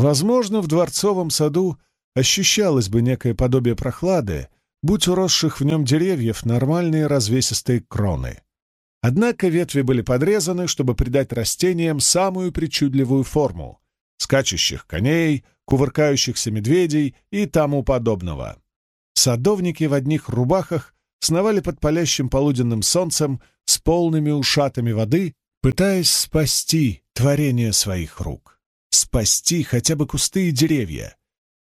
Возможно, в дворцовом саду ощущалось бы некое подобие прохлады, будь у в нем деревьев нормальные развесистые кроны. Однако ветви были подрезаны, чтобы придать растениям самую причудливую форму — скачущих коней, кувыркающихся медведей и тому подобного. Садовники в одних рубахах сновали под палящим полуденным солнцем с полными ушатами воды, пытаясь спасти творение своих рук. Спасти хотя бы кусты и деревья.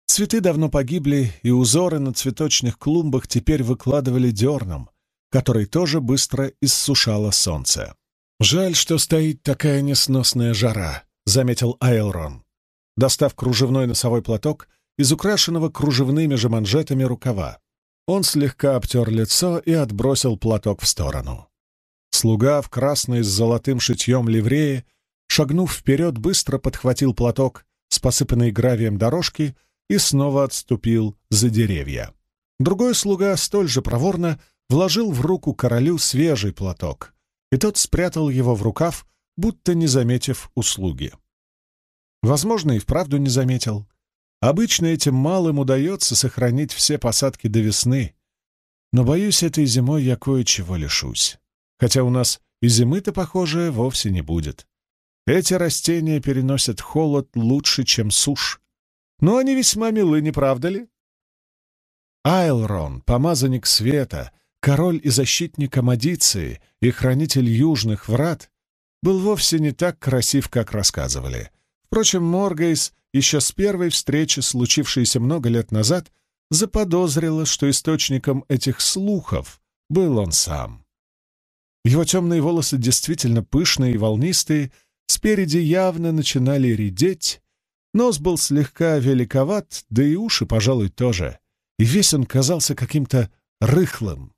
Цветы давно погибли, и узоры на цветочных клумбах теперь выкладывали дерном, который тоже быстро иссушало солнце. «Жаль, что стоит такая несносная жара», — заметил Айлрон. Достав кружевной носовой платок из украшенного кружевными же манжетами рукава, он слегка обтер лицо и отбросил платок в сторону. Слуга в красной с золотым шитьем ливрее, шагнув вперед, быстро подхватил платок с посыпанной гравием дорожки и снова отступил за деревья. Другой слуга столь же проворно вложил в руку королю свежий платок, и тот спрятал его в рукав, будто не заметив услуги. Возможно, и вправду не заметил. Обычно этим малым удается сохранить все посадки до весны, но, боюсь, этой зимой я кое-чего лишусь. Хотя у нас и зимы-то, похоже, вовсе не будет. Эти растения переносят холод лучше, чем сушь. Но они весьма милы, не правда ли? Айлрон, помазанник света, король и защитник Амадиции и хранитель южных врат, был вовсе не так красив, как рассказывали. Впрочем, Моргейс еще с первой встречи, случившейся много лет назад, заподозрила, что источником этих слухов был он сам. Его темные волосы действительно пышные и волнистые, спереди явно начинали редеть, нос был слегка великоват, да и уши, пожалуй, тоже, и весь он казался каким-то рыхлым.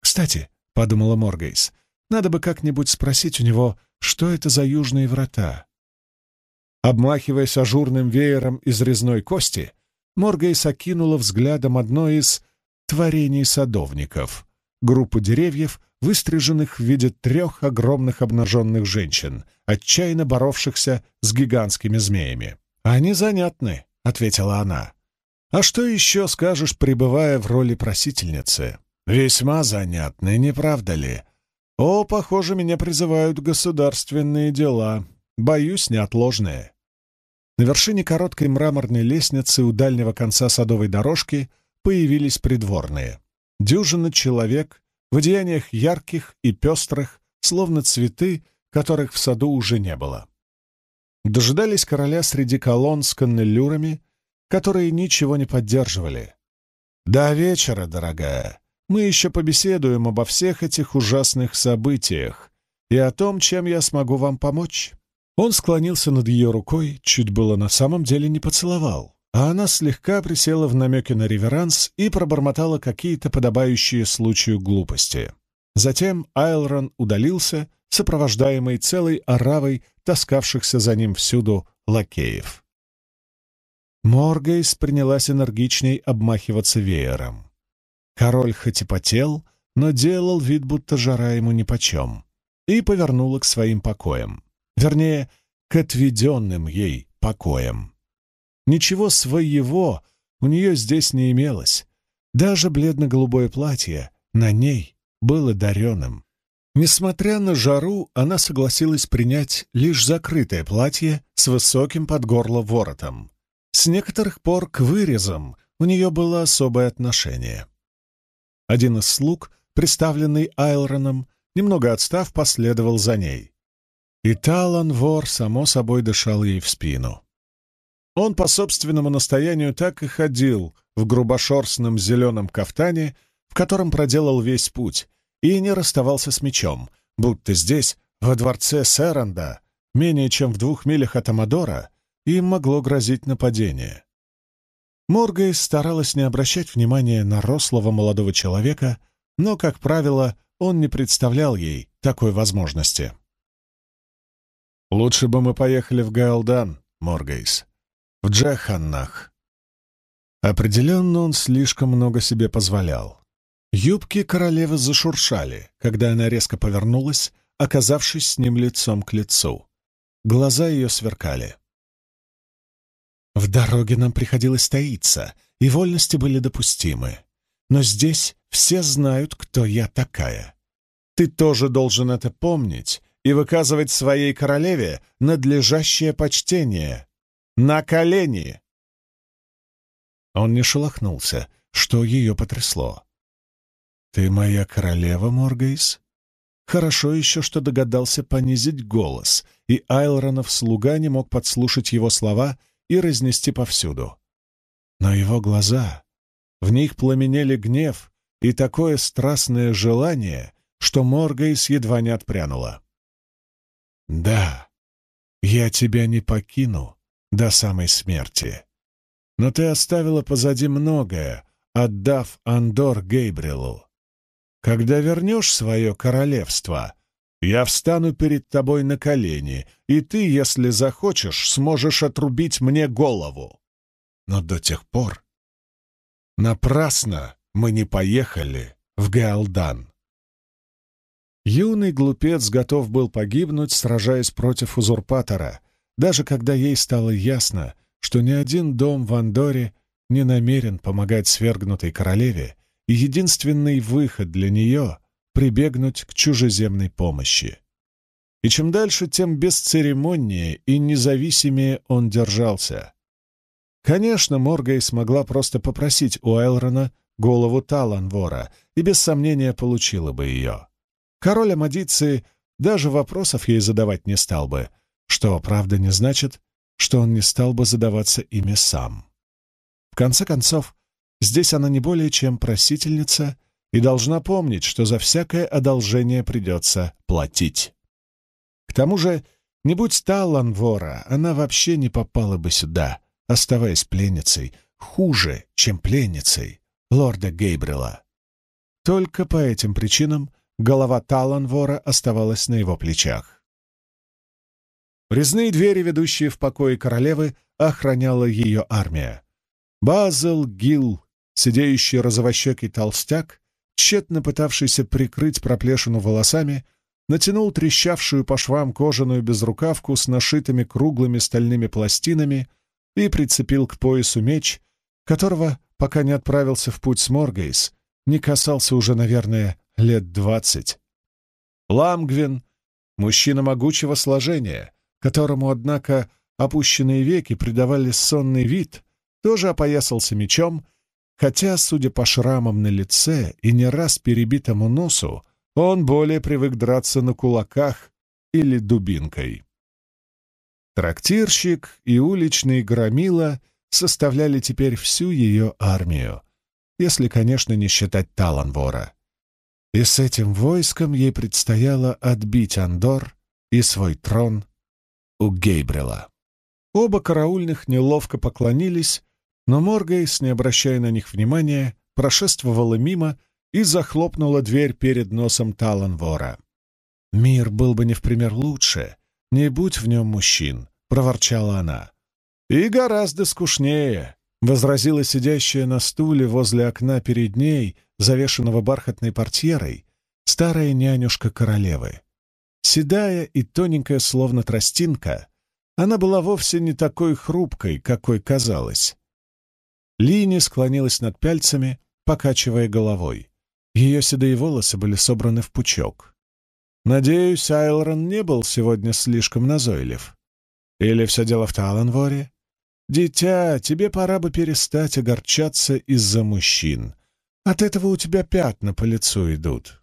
«Кстати», — подумала Моргейс, — «надо бы как-нибудь спросить у него, что это за южные врата». Обмахиваясь ажурным веером из резной кости, Моргейс окинула взглядом одно из творений садовников — группу деревьев, выстриженных в виде трех огромных обнаженных женщин, отчаянно боровшихся с гигантскими змеями. «Они занятны», — ответила она. «А что еще скажешь, пребывая в роли просительницы?» Весьма занятный, не правда ли? О, похоже, меня призывают государственные дела. Боюсь, неотложные. На вершине короткой мраморной лестницы у дальнего конца садовой дорожки появились придворные. Дюжина человек в одеяниях ярких и пестрых, словно цветы, которых в саду уже не было. Дожидались короля среди колонн с каннелюрами, которые ничего не поддерживали. «До вечера, дорогая!» мы еще побеседуем обо всех этих ужасных событиях и о том, чем я смогу вам помочь». Он склонился над ее рукой, чуть было на самом деле не поцеловал, а она слегка присела в намеке на реверанс и пробормотала какие-то подобающие случаю глупости. Затем Айлрон удалился, сопровождаемый целой оравой таскавшихся за ним всюду лакеев. Моргейс принялась энергичней обмахиваться веером. Король хоть и потел, но делал вид, будто жара ему нипочем, и повернула к своим покоям. Вернее, к отведенным ей покоям. Ничего своего у нее здесь не имелось. Даже бледно-голубое платье на ней было дареным. Несмотря на жару, она согласилась принять лишь закрытое платье с высоким под горло воротом. С некоторых пор к вырезам у нее было особое отношение. Один из слуг, представленный Айлроном, немного отстав, последовал за ней. И Талан вор, само собой, дышал ей в спину. Он по собственному настоянию так и ходил в грубошерстном зеленом кафтане, в котором проделал весь путь, и не расставался с мечом, будто здесь, во дворце Серанда, менее чем в двух милях от Амадора, им могло грозить нападение. Моргей старалась не обращать внимания на рослого молодого человека, но, как правило, он не представлял ей такой возможности. «Лучше бы мы поехали в Гаалдан, Моргейс. В Джаханнах». Определенно он слишком много себе позволял. Юбки королевы зашуршали, когда она резко повернулась, оказавшись с ним лицом к лицу. Глаза ее сверкали. В дороге нам приходилось таиться, и вольности были допустимы. Но здесь все знают, кто я такая. Ты тоже должен это помнить и выказывать своей королеве надлежащее почтение. На колени!» Он не шелохнулся, что ее потрясло. «Ты моя королева, Моргейс?» Хорошо еще, что догадался понизить голос, и Айлронов слуга не мог подслушать его слова и разнести повсюду. Но его глаза, в них пламенели гнев и такое страстное желание, что Моргейс едва не отпрянула. «Да, я тебя не покину до самой смерти, но ты оставила позади многое, отдав Андор Гейбрилу. Когда вернешь свое королевство, я встану перед тобой на колени, и ты, если захочешь, сможешь отрубить мне голову. Но до тех пор напрасно мы не поехали в Гаалдан. Юный глупец готов был погибнуть, сражаясь против узурпатора, даже когда ей стало ясно, что ни один дом в Андоре не намерен помогать свергнутой королеве и единственный выход для нее — прибегнуть к чужеземной помощи. И чем дальше, тем бесцеремоннее и независимее он держался. Конечно, Моргай смогла просто попросить у Элрона голову Таланвора и без сомнения получила бы ее. Король Амадиции даже вопросов ей задавать не стал бы, что, правда, не значит, что он не стал бы задаваться ими сам. В конце концов, Здесь она не более чем просительница и должна помнить, что за всякое одолжение придется платить. К тому же, не будь Талан вора, она вообще не попала бы сюда, оставаясь пленницей, хуже, чем пленницей лорда Гейбрила. Только по этим причинам голова Таланвора оставалась на его плечах. Резные двери, ведущие в покои королевы, охраняла ее армия. Базел Гил Сидеющий розовощекий толстяк, тщетно пытавшийся прикрыть проплешину волосами, натянул трещавшую по швам кожаную безрукавку с нашитыми круглыми стальными пластинами и прицепил к поясу меч, которого, пока не отправился в путь с Моргейс, не касался уже, наверное, лет двадцать. Ламгвин — мужчина могучего сложения, которому, однако, опущенные веки придавали сонный вид, тоже опоясался мечом хотя, судя по шрамам на лице и не раз перебитому носу, он более привык драться на кулаках или дубинкой. Трактирщик и уличный громила составляли теперь всю ее армию, если, конечно, не считать Таланвора. И с этим войском ей предстояло отбить Андор и свой трон у Гейбрила. Оба караульных неловко поклонились но Моргейс, не обращая на них внимания, прошествовала мимо и захлопнула дверь перед носом Таланвора. «Мир был бы не в пример лучше, не будь в нем мужчин», — проворчала она. «И гораздо скучнее», — возразила сидящая на стуле возле окна перед ней, завешенного бархатной портьерой, старая нянюшка королевы. Седая и тоненькая, словно тростинка, она была вовсе не такой хрупкой, какой казалась. Лини склонилась над пяльцами, покачивая головой. Ее седые волосы были собраны в пучок. Надеюсь, Айлрон не был сегодня слишком назойлив. Или все дело в Таланворе? Дитя, тебе пора бы перестать огорчаться из-за мужчин. От этого у тебя пятна по лицу идут.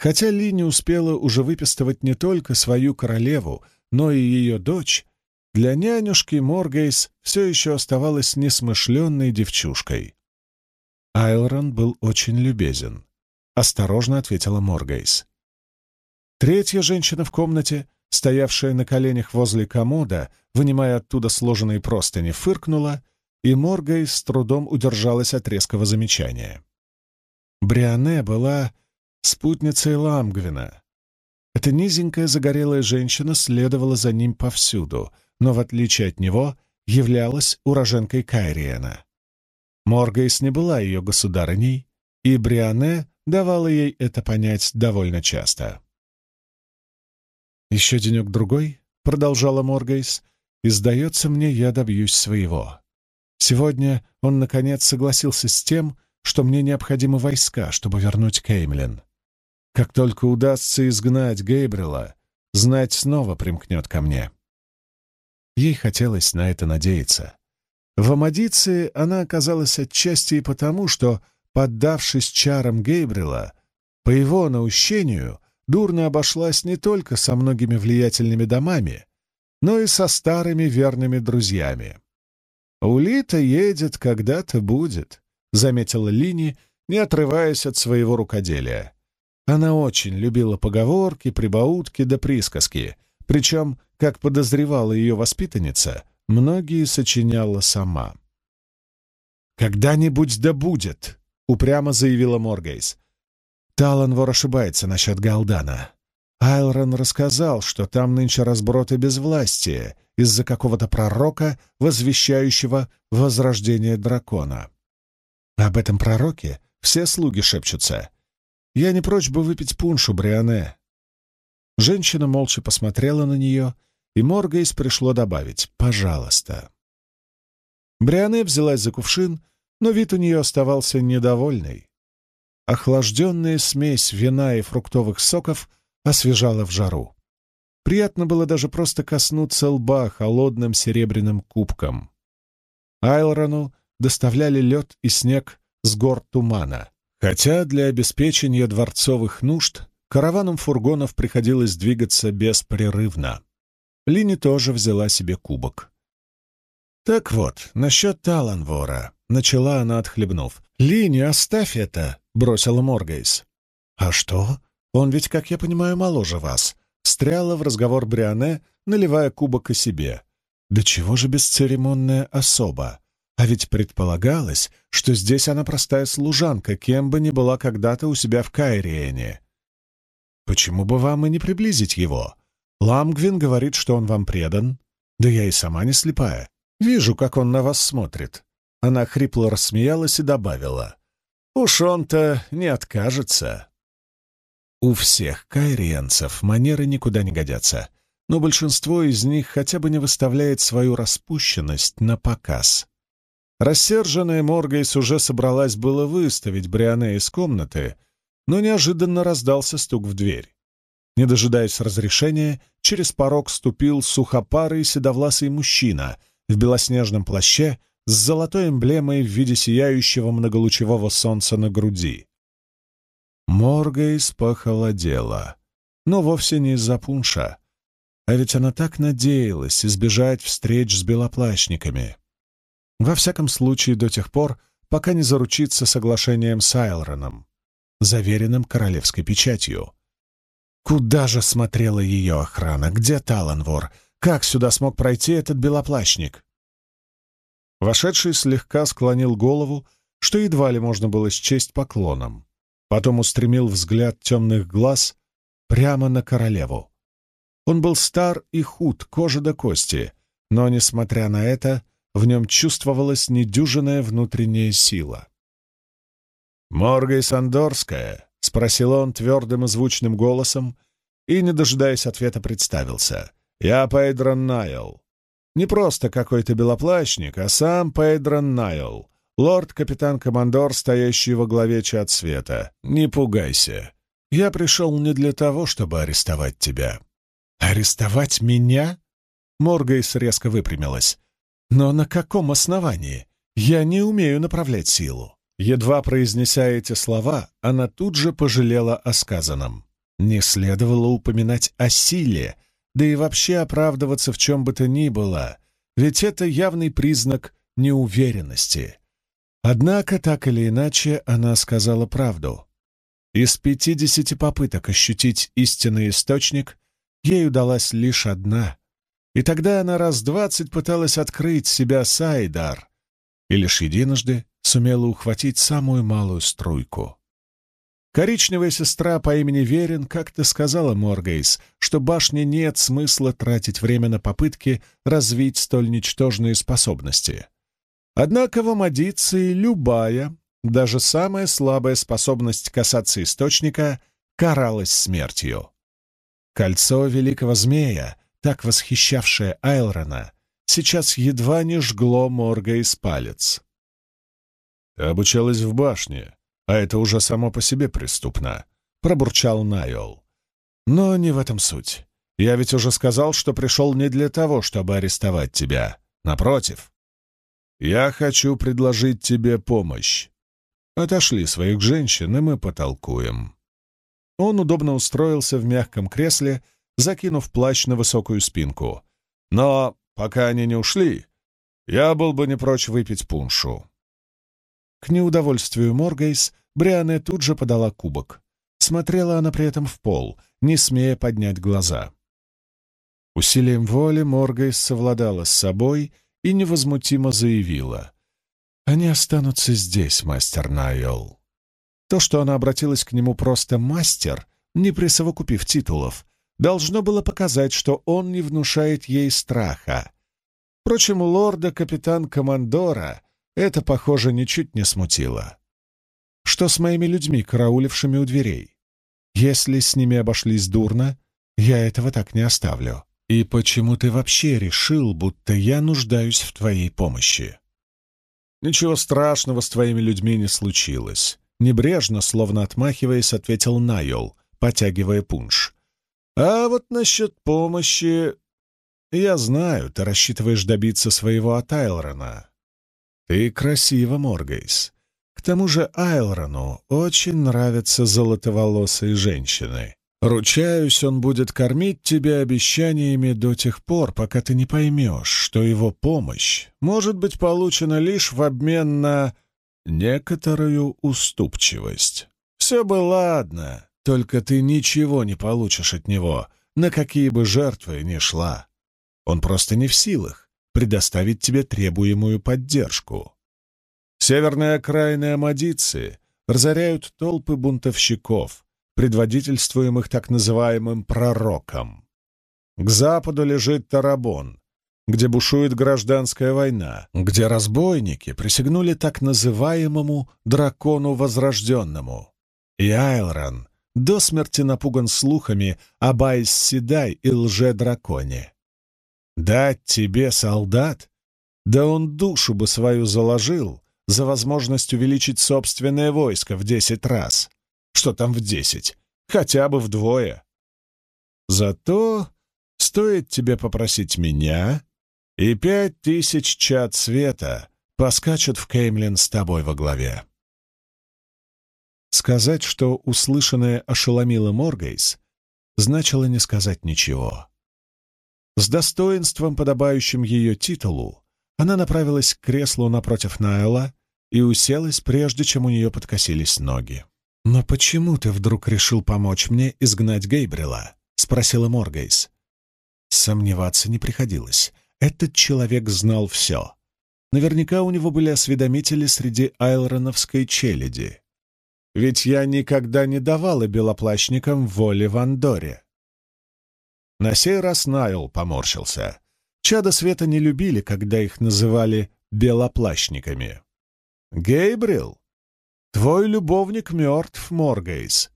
Хотя Ли успела уже выпистывать не только свою королеву, но и ее дочь, для нянюшки Моргейс все еще оставалась несмышленной девчушкой. Айлрон был очень любезен. Осторожно ответила Моргейс. Третья женщина в комнате, стоявшая на коленях возле комода, вынимая оттуда сложенные простыни, фыркнула, и Моргейс с трудом удержалась от резкого замечания. Бриане была спутницей Ламгвина. Эта низенькая загорелая женщина следовала за ним повсюду — но, в отличие от него, являлась уроженкой Кайриена. Моргейс не была ее государыней, и Бриане давала ей это понять довольно часто. «Еще денек-другой», — продолжала Моргейс, и, сдается мне, я добьюсь своего. Сегодня он, наконец, согласился с тем, что мне необходимы войска, чтобы вернуть Кеймлин. Как только удастся изгнать Гейбрила, знать снова примкнет ко мне. Ей хотелось на это надеяться. В Амадиции она оказалась отчасти и потому, что, поддавшись чарам Гейбрила, по его наущению дурно обошлась не только со многими влиятельными домами, но и со старыми верными друзьями. «Улита едет, когда-то будет», — заметила Лини, не отрываясь от своего рукоделия. Она очень любила поговорки, прибаутки да присказки, причем, как подозревала ее воспитанница, многие сочиняла сама. «Когда-нибудь да будет», — упрямо заявила Моргейс. Таланвор ошибается насчет Галдана. Айлрон рассказал, что там нынче разброты безвластия из-за какого-то пророка, возвещающего возрождение дракона. Об этом пророке все слуги шепчутся. Я не прочь бы выпить пуншу, Бриане. Женщина молча посмотрела на нее, и Моргейс пришло добавить «пожалуйста». Бриане взялась за кувшин, но вид у нее оставался недовольный. Охлажденная смесь вина и фруктовых соков — освежало в жару. Приятно было даже просто коснуться лба холодным серебряным кубком. Айлрону доставляли лед и снег с гор тумана, хотя для обеспечения дворцовых нужд караваном фургонов приходилось двигаться беспрерывно. Лини тоже взяла себе кубок. «Так вот, насчет Таланвора», — начала она, отхлебнув. «Лини, оставь это», — бросила Моргейс. «А что?» Он ведь, как я понимаю, моложе вас. Встряла в разговор Бриане, наливая кубок и себе. Да чего же бесцеремонная особа? А ведь предполагалось, что здесь она простая служанка, кем бы ни была когда-то у себя в Кайриене. Почему бы вам и не приблизить его? Ламгвин говорит, что он вам предан. Да я и сама не слепая. Вижу, как он на вас смотрит. Она хрипло рассмеялась и добавила. Уж он-то не откажется. У всех кайриенцев манеры никуда не годятся, но большинство из них хотя бы не выставляет свою распущенность на показ. Рассерженная Моргейс уже собралась было выставить Бриане из комнаты, но неожиданно раздался стук в дверь. Не дожидаясь разрешения, через порог ступил сухопарый седовласый мужчина в белоснежном плаще с золотой эмблемой в виде сияющего многолучевого солнца на груди. Моргейс похолодела. Но вовсе не из-за пунша. А ведь она так надеялась избежать встреч с белоплащниками. Во всяком случае, до тех пор, пока не заручится соглашением с Айлроном, заверенным королевской печатью. Куда же смотрела ее охрана? Где Таланвор? Как сюда смог пройти этот белоплащник? Вошедший слегка склонил голову, что едва ли можно было счесть поклоном. Потом устремил взгляд темных глаз прямо на королеву. Он был стар и худ, кожа до кости, но, несмотря на это, в нем чувствовалась недюжинная внутренняя сила. «Моргай Сандорская?» — спросил он твердым и звучным голосом и, не дожидаясь ответа, представился. «Я Пейдрон Найл. Не просто какой-то белоплащник, а сам Пейдрон Найл, лорд-капитан-командор, стоящий во главе чад света, не пугайся. Я пришел не для того, чтобы арестовать тебя». «Арестовать меня?» Моргейс резко выпрямилась. «Но на каком основании? Я не умею направлять силу». Едва произнеся эти слова, она тут же пожалела о сказанном. Не следовало упоминать о силе, да и вообще оправдываться в чем бы то ни было, ведь это явный признак неуверенности. Однако, так или иначе, она сказала правду. Из пятидесяти попыток ощутить истинный источник ей удалась лишь одна. И тогда она раз двадцать пыталась открыть себя Сайдар, и лишь единожды сумела ухватить самую малую струйку. Коричневая сестра по имени Верин как-то сказала Моргейс, что башне нет смысла тратить время на попытки развить столь ничтожные способности — Однако в Амадиции любая, даже самая слабая способность касаться источника каралась смертью. Кольцо великого змея, так восхищавшее Айлрона, сейчас едва не жгло морга из палец. «Ты обучалась в башне, а это уже само по себе преступно», — пробурчал Найол. «Но не в этом суть. Я ведь уже сказал, что пришел не для того, чтобы арестовать тебя. Напротив, я хочу предложить тебе помощь. Отошли своих женщин, и мы потолкуем». Он удобно устроился в мягком кресле, закинув плащ на высокую спинку. «Но пока они не ушли, я был бы не прочь выпить пуншу». К неудовольствию Моргейс Бриане тут же подала кубок. Смотрела она при этом в пол, не смея поднять глаза. Усилием воли Моргейс совладала с собой и невозмутимо заявила. «Они останутся здесь, мастер Найол». То, что она обратилась к нему просто «мастер», не присовокупив титулов, должно было показать, что он не внушает ей страха. Впрочем, лорда-капитан-командора это, похоже, ничуть не смутило. Что с моими людьми, караулившими у дверей? Если с ними обошлись дурно, я этого так не оставлю. И почему ты вообще решил, будто я нуждаюсь в твоей помощи? Ничего страшного с твоими людьми не случилось. Небрежно, словно отмахиваясь, ответил Найол, потягивая пунш. А вот насчет помощи... Я знаю, ты рассчитываешь добиться своего от Айлрона. Ты красива, Моргейс. К тому же Айлрону очень нравятся золотоволосые женщины. Ручаюсь, он будет кормить тебя обещаниями до тех пор, пока ты не поймешь, что его помощь может быть получена лишь в обмен на некоторую уступчивость. Все бы ладно, только ты ничего не получишь от него, на какие бы жертвы ни шла. Он просто не в силах предоставить тебе требуемую поддержку. Северные окраины Амадиции разоряют толпы бунтовщиков, предводительствуемых так называемым пророком. К западу лежит Тарабон, где бушует гражданская война, где разбойники присягнули так называемому дракону возрожденному. И Айлран до смерти напуган слухами об Айс-Седай и лже-драконе. Дать тебе солдат? Да он душу бы свою заложил за возможность увеличить собственное войско в десять раз. Что там в десять? Хотя бы вдвое. Зато стоит тебе попросить меня, и пять тысяч чад света поскачут в Кеймлин с тобой во главе. Сказать, что услышанное ошеломило Моргейс, значило не сказать ничего. С достоинством, подобающим ее титулу, она направилась к креслу напротив Найла и уселась, прежде чем у нее подкосились ноги. «Но почему ты вдруг решил помочь мне изгнать Гейбрила?» — спросила Моргейс. Сомневаться не приходилось. Этот человек знал все. Наверняка у него были осведомители среди айлроновской челяди. Ведь я никогда не давала белоплащникам воли в Андоре. На сей раз Найл поморщился. Чада света не любили, когда их называли белоплащниками. «Гейбрил, твой любовник мертв, Моргейс.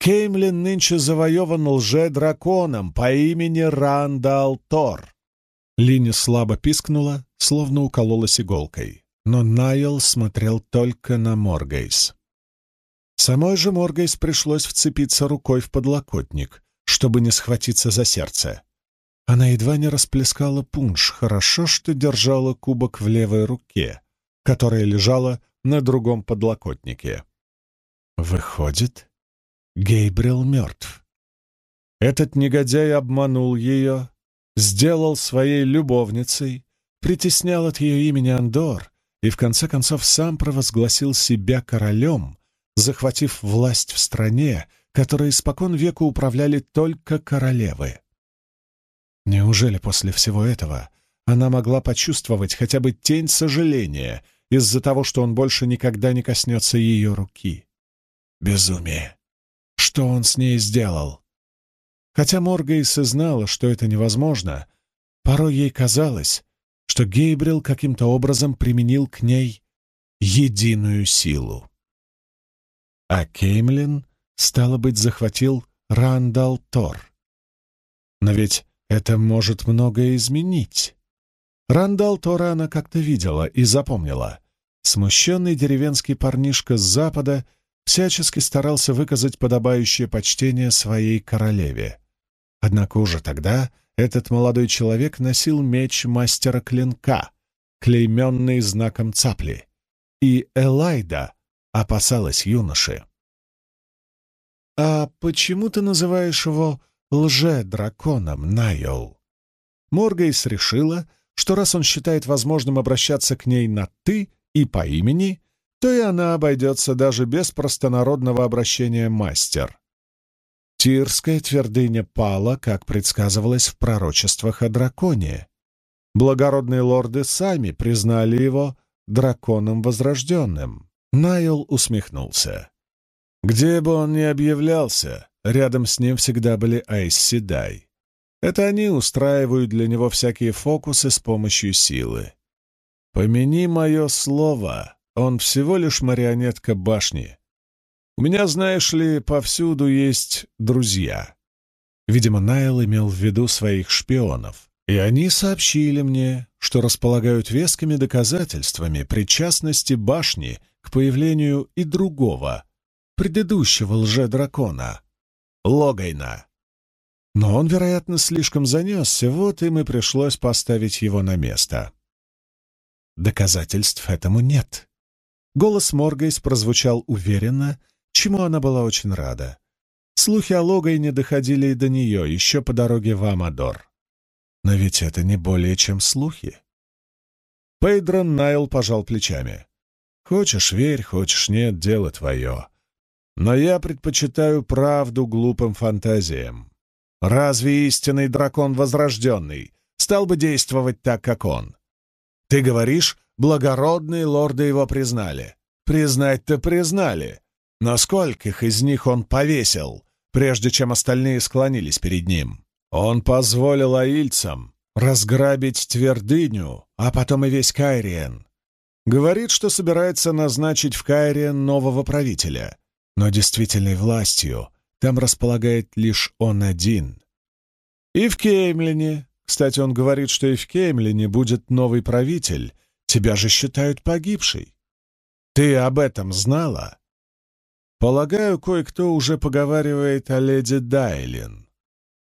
Кеймлин нынче завоеван лже-драконом по имени Рандал Тор». Лини слабо пискнула, словно укололась иголкой, но Найл смотрел только на Моргейс. Самой же Моргейс пришлось вцепиться рукой в подлокотник, чтобы не схватиться за сердце. Она едва не расплескала пунш, хорошо, что держала кубок в левой руке, которая лежала на другом подлокотнике. Выходит, Гейбрил мертв. Этот негодяй обманул ее, сделал своей любовницей, притеснял от ее имени Андор и в конце концов сам провозгласил себя королем, захватив власть в стране, которой испокон веку управляли только королевы. Неужели после всего этого она могла почувствовать хотя бы тень сожаления из-за того, что он больше никогда не коснется ее руки? Безумие! Что он с ней сделал? Хотя Моргейс и знала, что это невозможно, порой ей казалось, что Гейбрил каким-то образом применил к ней единую силу. А Кеймлин, стало быть, захватил Рандал Тор. Но ведь это может многое изменить. Рандал Тора она как-то видела и запомнила. Смущенный деревенский парнишка с запада всячески старался выказать подобающее почтение своей королеве. Однако уже тогда этот молодой человек носил меч мастера клинка, клейменный знаком цапли, и Элайда опасалась юноши. «А почему ты называешь его лже-драконом, Найол?» Моргейс решила, что раз он считает возможным обращаться к ней на «ты» и по имени, то и она обойдется даже без простонародного обращения «мастер». Тирская твердыня пала, как предсказывалось в пророчествах о драконе. Благородные лорды сами признали его драконом возрожденным. Найл усмехнулся. Где бы он ни объявлялся, рядом с ним всегда были Айс Седай. Это они устраивают для него всякие фокусы с помощью силы. Помяни мое слово, он всего лишь марионетка башни. У меня, знаешь ли, повсюду есть друзья. Видимо, Найл имел в виду своих шпионов, и они сообщили мне, что располагают вескими доказательствами причастности башни к появлению и другого, предыдущего лже-дракона, Логайна. Но он, вероятно, слишком занесся, вот им и пришлось поставить его на место. Доказательств этому нет. Голос Моргейс прозвучал уверенно, чему она была очень рада. Слухи о Логайне доходили и до нее, еще по дороге в Амадор. Но ведь это не более чем слухи. Пейдрон Найл пожал плечами. «Хочешь — верь, хочешь — нет, дело твое. Но я предпочитаю правду глупым фантазиям. Разве истинный дракон возрожденный стал бы действовать так, как он? Ты говоришь, благородные лорды его признали. Признать-то признали. Но скольких из них он повесил, прежде чем остальные склонились перед ним? Он позволил аильцам разграбить твердыню, а потом и весь Кайриен. Говорит, что собирается назначить в Кайриен нового правителя, но действительной властью там располагает лишь он один. И в Кеймлине, кстати, он говорит, что и в Кеймлине будет новый правитель, тебя же считают погибшей. Ты об этом знала? Полагаю, кое-кто уже поговаривает о леди Дайлин.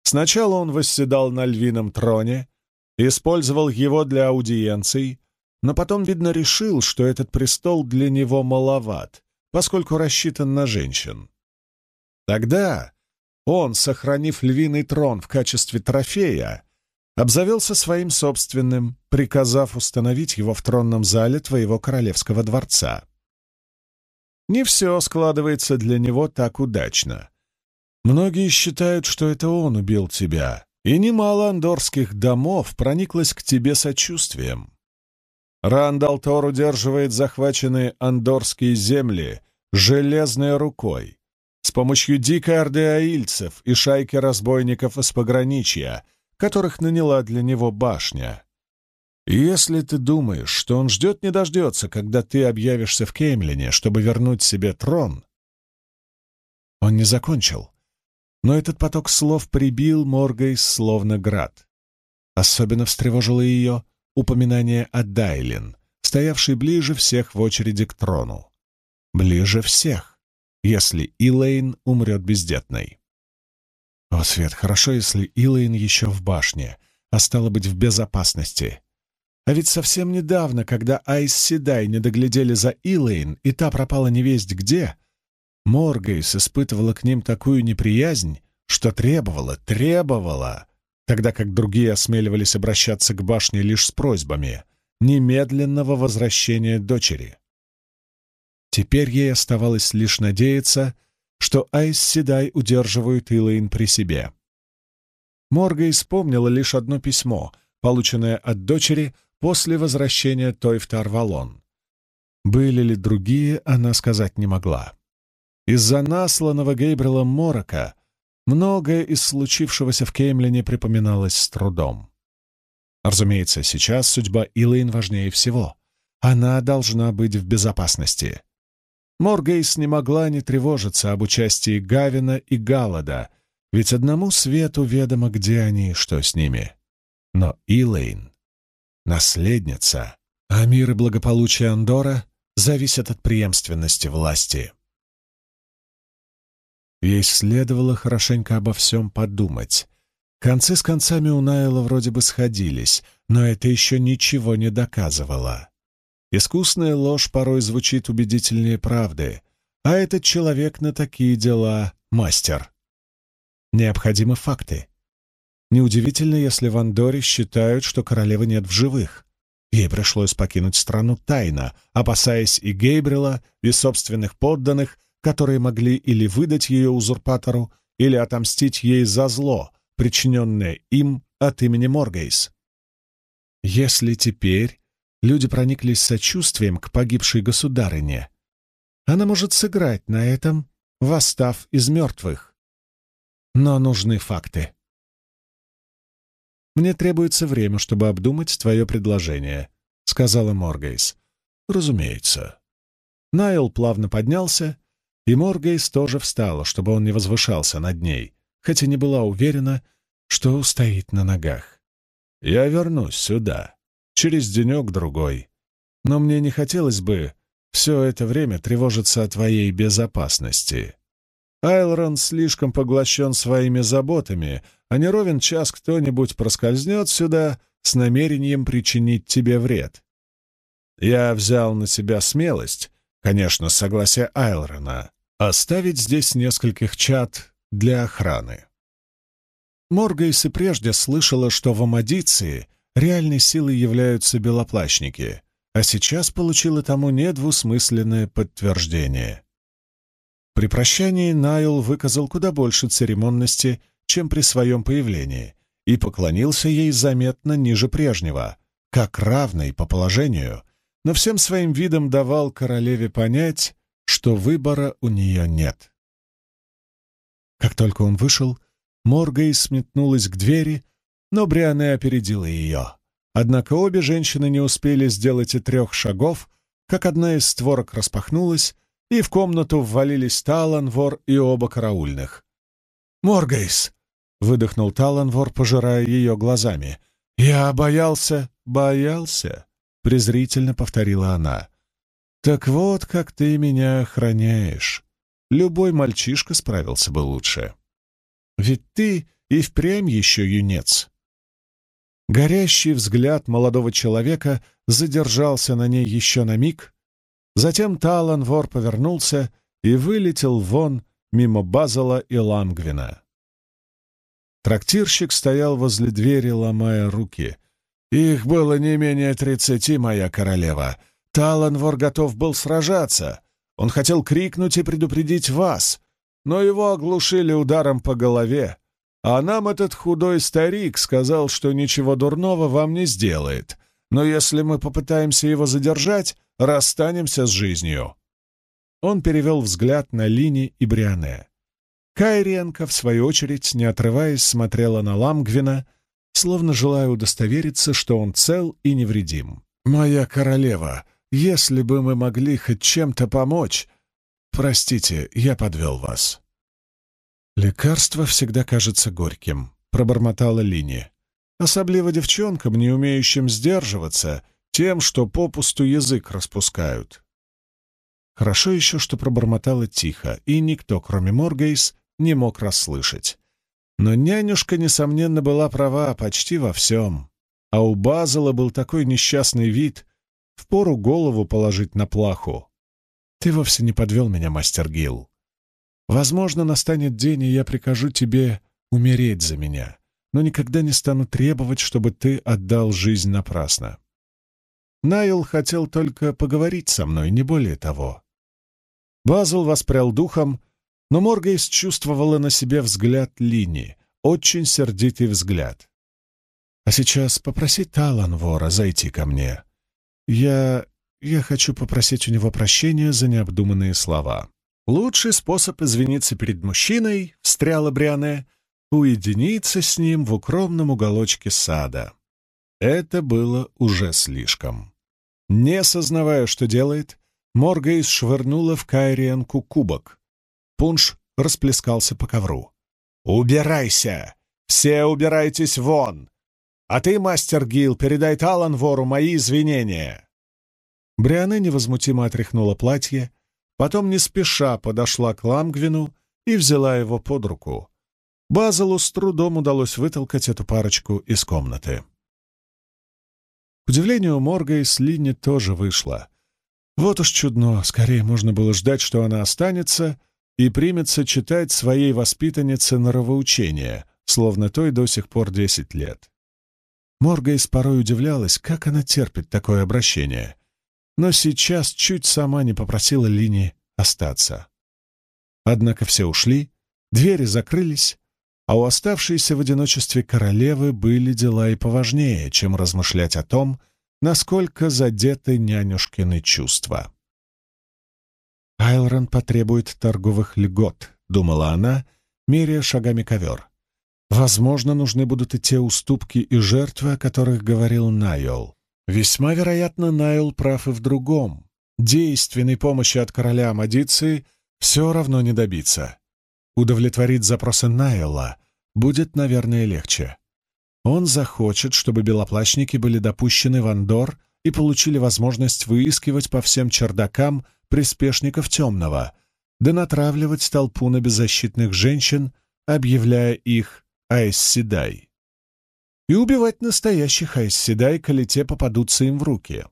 Сначала он восседал на львином троне, использовал его для аудиенций, но потом, видно, решил, что этот престол для него маловат, поскольку рассчитан на женщин. Тогда он, сохранив львиный трон в качестве трофея, обзавелся своим собственным, приказав установить его в тронном зале твоего королевского дворца. Не все складывается для него так удачно. Многие считают, что это он убил тебя, и немало андорских домов прониклось к тебе сочувствием. Рандал Тор удерживает захваченные андорские земли железной рукой, с помощью дикой орды аильцев и шайки разбойников из пограничья, которых наняла для него башня. Если ты думаешь, что он ждет не дождется, когда ты объявишься в Кеймлине, чтобы вернуть себе трон... Он не закончил, но этот поток слов прибил Моргой словно град. Особенно встревожило ее упоминание о Дайлин, стоявшей ближе всех в очереди к трону. Ближе всех если Илэйн умрет бездетной. О, Свет, хорошо, если Илэйн еще в башне, а стало быть, в безопасности. А ведь совсем недавно, когда Айс Седай не доглядели за Илэйн, и та пропала невесть где, Моргейс испытывала к ним такую неприязнь, что требовала, требовала, тогда как другие осмеливались обращаться к башне лишь с просьбами немедленного возвращения дочери. Теперь ей оставалось лишь надеяться, что Айс Седай удерживают Илэйн при себе. Морга вспомнила лишь одно письмо, полученное от дочери после возвращения той в Тарвалон. Были ли другие, она сказать не могла. Из-за насланного Гейбрилом Морока многое из случившегося в Кеймлине припоминалось с трудом. Разумеется, сейчас судьба Илэйн важнее всего. Она должна быть в безопасности. Моргейс не могла не тревожиться об участии Гавина и Галлада, ведь одному свету ведомо, где они и что с ними. Но Илэйн... наследница, а мир и благополучие Андора зависят от преемственности власти. Ей следовало хорошенько обо всем подумать. Концы с концами у Найла вроде бы сходились, но это еще ничего не доказывало. Искусная ложь порой звучит убедительнее правды, а этот человек на такие дела — мастер. Необходимы факты. Неудивительно, если в Андоре считают, что королевы нет в живых. Ей пришлось покинуть страну тайно, опасаясь и Гейбрила, и собственных подданных, которые могли или выдать ее узурпатору, или отомстить ей за зло, причиненное им от имени Моргейс. Если теперь люди прониклись сочувствием к погибшей государыне, она может сыграть на этом, восстав из мертвых. Но нужны факты. «Мне требуется время, чтобы обдумать твое предложение», — сказала Моргейс. «Разумеется». Найл плавно поднялся, и Моргейс тоже встала, чтобы он не возвышался над ней, хотя не была уверена, что устоит на ногах. «Я вернусь сюда, через денек-другой, но мне не хотелось бы все это время тревожиться о твоей безопасности. Айлрон слишком поглощен своими заботами, а не ровен час кто-нибудь проскользнет сюда с намерением причинить тебе вред. Я взял на себя смелость, конечно, с согласия Айлрона, оставить здесь нескольких чад для охраны. Моргейс и прежде слышала, что в Амадиции реальной силой являются белоплащники, а сейчас получила тому недвусмысленное подтверждение. При прощании Найл выказал куда больше церемонности, чем при своем появлении, и поклонился ей заметно ниже прежнего, как равный по положению, но всем своим видом давал королеве понять, что выбора у нее нет. Как только он вышел, Моргей сметнулась к двери, но Бриане опередила ее. Однако обе женщины не успели сделать и трех шагов, как одна из створок распахнулась, и в комнату ввалились Таланвор и оба караульных. «Моргейс!» — выдохнул Таланвор, пожирая ее глазами. «Я боялся, боялся!» — презрительно повторила она. «Так вот, как ты меня охраняешь. Любой мальчишка справился бы лучше. Ведь ты и впрямь еще юнец». Горящий взгляд молодого человека задержался на ней еще на миг, Затем Таланвор повернулся и вылетел вон мимо Базала и Ламгвина. Трактирщик стоял возле двери, ломая руки. «Их было не менее тридцати, моя королева. Таланвор готов был сражаться. Он хотел крикнуть и предупредить вас, но его оглушили ударом по голове. А нам этот худой старик сказал, что ничего дурного вам не сделает. Но если мы попытаемся его задержать, расстанемся с жизнью». Он перевел взгляд на Лини и Бриане. Кайриенко, в свою очередь, не отрываясь, смотрела на Ламгвина, словно желая удостовериться, что он цел и невредим. «Моя королева, если бы мы могли хоть чем-то помочь...» «Простите, я подвел вас». «Лекарство всегда кажется горьким», — пробормотала Лини. «Особливо девчонкам, не умеющим сдерживаться тем, что попусту язык распускают. Хорошо еще, что пробормотала тихо, и никто, кроме Моргейс, не мог расслышать. Но нянюшка, несомненно, была права почти во всем. А у Базела был такой несчастный вид, впору голову положить на плаху. Ты вовсе не подвел меня, мастер Гилл. Возможно, настанет день, и я прикажу тебе умереть за меня, но никогда не стану требовать, чтобы ты отдал жизнь напрасно. Найл хотел только поговорить со мной, не более того. Базл воспрял духом, но Моргейс чувствовала на себе взгляд Лини, очень сердитый взгляд. «А сейчас попроси Таланвора зайти ко мне. Я... я хочу попросить у него прощения за необдуманные слова». Лучший способ извиниться перед мужчиной, — встряла Бриане, — уединиться с ним в укромном уголочке сада. Это было уже слишком. Не сознавая, что делает, Моргейс швырнула в Кайриенку кубок. Пунш расплескался по ковру. «Убирайся! Все убирайтесь вон!» А ты, мастер Гил, передай Таланвору мои извинения!» Бриане невозмутимо отряхнула платье, потом не спеша подошла к Ламгвину и взяла его под руку. Базелу с трудом удалось вытолкать эту парочку из комнаты. К удивлению Морга и Слинни тоже вышла. Вот уж чудно, скорее можно было ждать, что она останется и примется читать своей воспитаннице норовоучение, словно той до сих пор десять лет. Моргейс порой удивлялась, как она терпит такое обращение, но сейчас чуть сама не попросила Лини остаться. Однако все ушли, двери закрылись, а у оставшейся в одиночестве королевы были дела и поважнее, чем размышлять о том, насколько задеты нянюшкины чувства. «Айлрон потребует торговых льгот», — думала она, меряя шагами ковер. «Возможно, нужны будут и те уступки и жертвы, о которых говорил Найол. Весьма вероятно, Найл прав и в другом. Действенной помощи от короля Амадиции все равно не добиться. Удовлетворить запросы Найла будет, наверное, легче. Он захочет, чтобы белоплащники были допущены в Андор и получили возможность выискивать по всем чердакам приспешников темного, да натравливать толпу на беззащитных женщин, объявляя их Айсседай. И убивать настоящих Айсседай, коли те попадутся им в руки.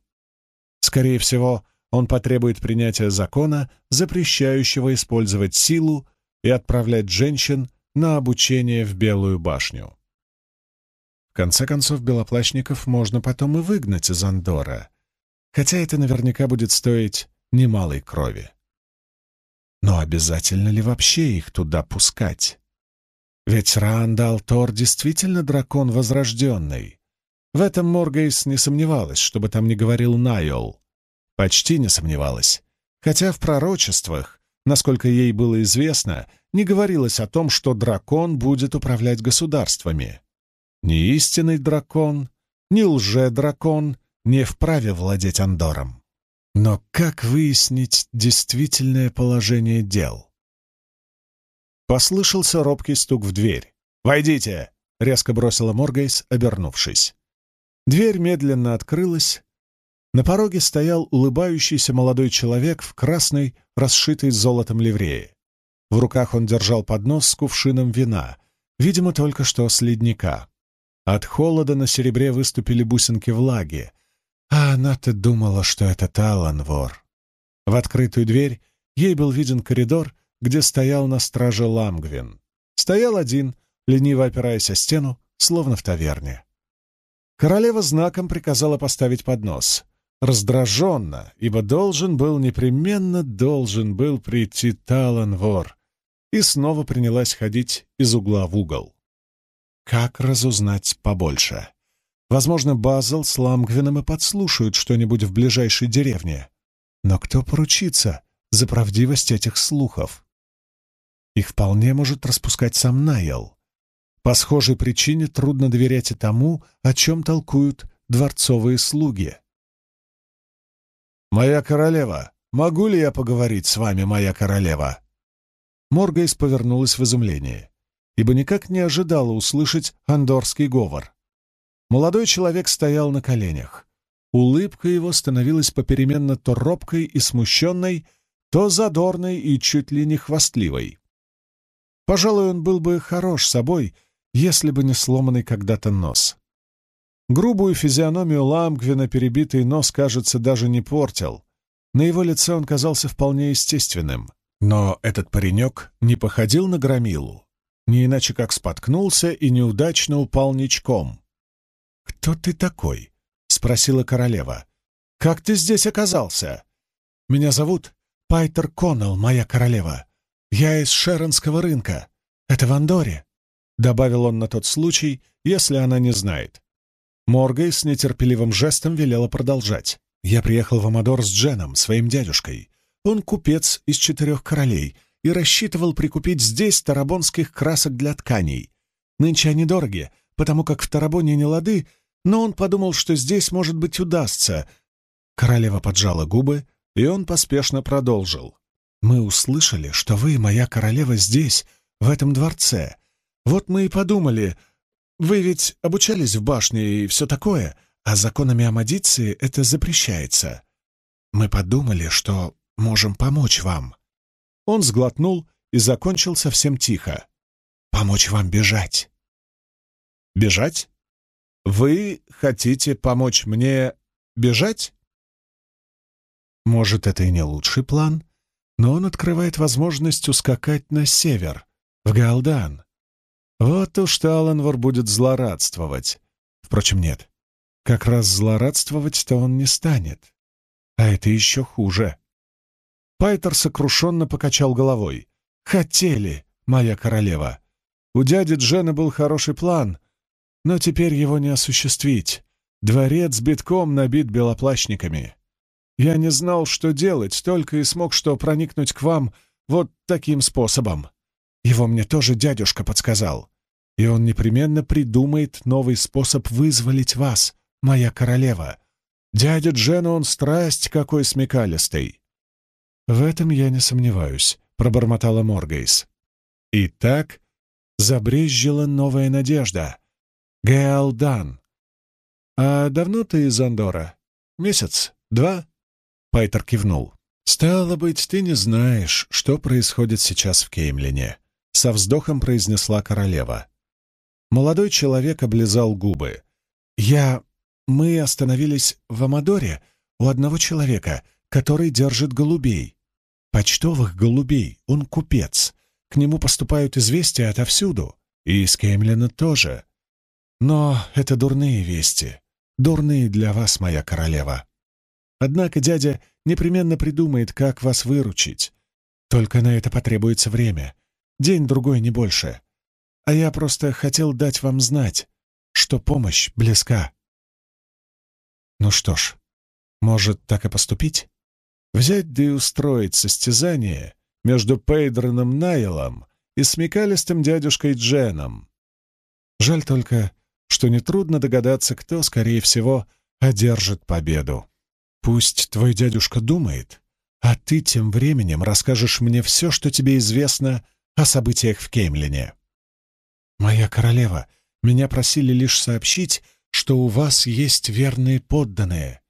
Скорее всего, он потребует принятия закона, запрещающего использовать силу и отправлять женщин на обучение в Белую башню. В конце концов, белоплащников можно потом и выгнать из Андора, хотя это наверняка будет стоить немалой крови. Но обязательно ли вообще их туда пускать? Ведь Раандал Тор действительно дракон возрожденный. В этом Моргейс не сомневалась, чтобы там не говорил Найол. Почти не сомневалась. Хотя в пророчествах, насколько ей было известно, не говорилось о том, что дракон будет управлять государствами. Ни истинный дракон, ни лже-дракон не вправе владеть Андором. Но как выяснить действительное положение дел? Послышался робкий стук в дверь. «Войдите!» — резко бросила Моргейс, обернувшись. Дверь медленно открылась, на пороге стоял улыбающийся молодой человек в красной, расшитой золотом ливрее. В руках он держал поднос с кувшином вина, видимо, только что с ледника. От холода на серебре выступили бусинки влаги, а она-то думала, что это Таланвор. В открытую дверь ей был виден коридор, где стоял на страже Ламгвин. Стоял один, лениво опираясь о стену, словно в таверне. Королева знаком приказала поставить поднос раздраженно, ибо должен был, непременно должен был прийти Талан-вор, и снова принялась ходить из угла в угол. Как разузнать побольше? Возможно, Базл с Ламгвином и подслушают что-нибудь в ближайшей деревне. Но кто поручится за правдивость этих слухов? Их вполне может распускать сам Найл. По схожей причине трудно доверять и тому, о чем толкуют дворцовые слуги. «Моя королева! Могу ли я поговорить с вами, моя королева?» Моргейс повернулась в изумлении, ибо никак не ожидала услышать андорский говор. Молодой человек стоял на коленях. Улыбка его становилась попеременно то робкой и смущенной, то задорной и чуть ли не хвастливой. Пожалуй, он был бы хорош собой, если бы не сломанный когда-то нос. Грубую физиономию Ламгвина перебитый нос, кажется, даже не портил. На его лице он казался вполне естественным. Но этот паренек не походил на громилу, не иначе как споткнулся и неудачно упал ничком. «Кто ты такой?» — спросила королева. «Как ты здесь оказался?» «Меня зовут Пайтер Коннелл, моя королева. Я из Шеронского рынка. Это в Андоре», — добавил он на тот случай, если она не знает. Моргай с нетерпеливым жестом велела продолжать. «Я приехал в Амадор с Дженом, своим дядюшкой. Он купец из четырех королей и рассчитывал прикупить здесь тарабонских красок для тканей. Нынче они дороги, потому как в Тарабоне не лады, но он подумал, что здесь, может быть, удастся». Королева поджала губы, и он поспешно продолжил. «Мы услышали, что вы, моя королева, здесь, в этом дворце. Вот мы и подумали, Вы ведь обучались в башне и все такое, а законами Амадиции это запрещается. Мы подумали, что можем помочь вам». Он сглотнул и закончил совсем тихо. «Помочь вам бежать». «Бежать? Вы хотите помочь мне бежать?» Может, это и не лучший план, но он открывает возможность ускакать на север, в Галдан. Вот уж Таланвор будет злорадствовать. Впрочем, нет. Как раз злорадствовать-то он не станет. А это еще хуже. Пайтер сокрушенно покачал головой. «Хотели, моя королева. У дяди Джена был хороший план, но теперь его не осуществить. Дворец битком набит белоплащниками. Я не знал, что делать, только и смог что проникнуть к вам вот таким способом. Его мне тоже дядюшка подсказал. И он непременно придумает новый способ вызволить вас, моя королева. Дядя Джена он страсть какой смекалистый. В этом я не сомневаюсь, пробормотала Моргейс. Итак, забрезжила новая надежда. Гэлдан. А давно ты из Андора? Месяц? Два? Пайтер кивнул. «Стало быть, ты не знаешь, что происходит сейчас в Кеймлине», — со вздохом произнесла королева. Молодой человек облизал губы. «Я... Мы остановились в Амадоре у одного человека, который держит голубей. Почтовых голубей. Он купец. К нему поступают известия отовсюду. И из Кеймлина тоже. Но это дурные вести. Дурные для вас, моя королева. Однако дядя непременно придумает, как вас выручить. Только на это потребуется время. День-другой, не больше. А я просто хотел дать вам знать, что помощь близка. Ну что ж, может так и поступить? Взять да и устроить состязание между Пейдроном Найлом и смекалистым дядюшкой Дженом. Жаль только, что нетрудно догадаться, кто, скорее всего, одержит победу. Пусть твой дядюшка думает, а ты тем временем расскажешь мне все, что тебе известно о событиях в Кеймлине. Моя королева, меня просили лишь сообщить, что у вас есть верные подданные.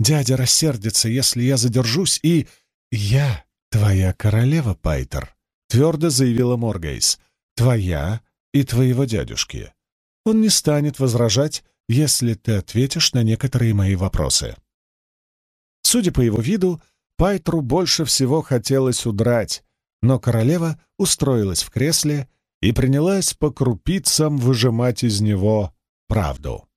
Дядя рассердится, если я задержусь, и... Я твоя королева, Пайтер, — твердо заявила Моргейс. Твоя и твоего дядюшки. Он не станет возражать, если ты ответишь на некоторые мои вопросы. Судя по его виду, Пайтру больше всего хотелось удрать, но королева устроилась в кресле и принялась по крупицам выжимать из него правду.